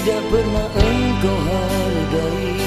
tidak pernah engkau hargai.